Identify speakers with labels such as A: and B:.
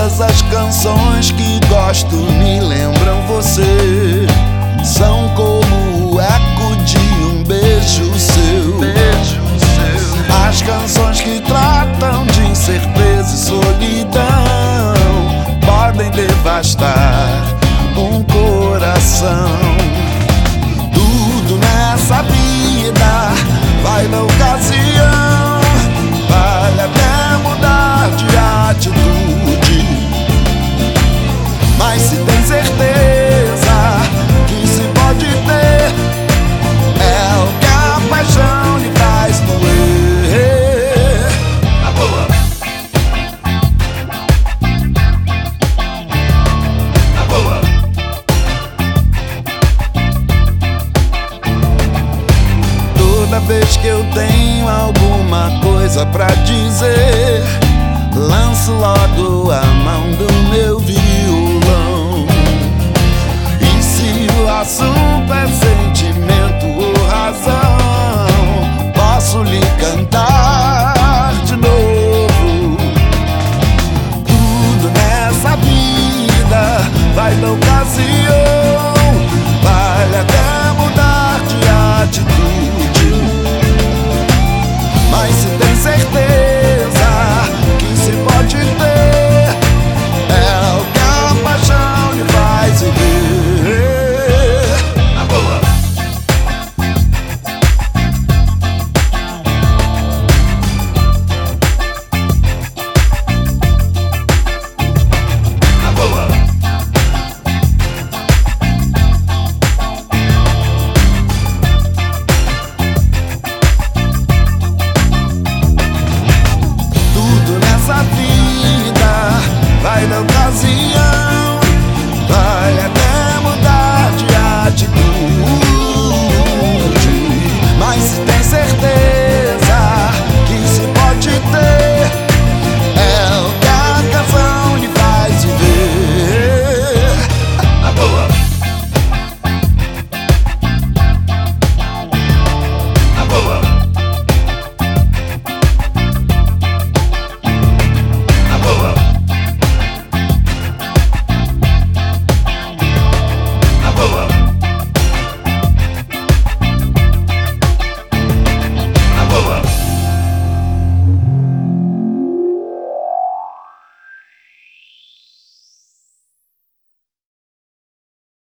A: Todas as canções que gosto me lembram você. São como o eco de um beijo seu.
B: Beijo seu.
A: As canções que tratam de incerteza e solidão podem devastar vez que eu tenho alguma coisa pra dizer, lanço logo a mão do meu violão.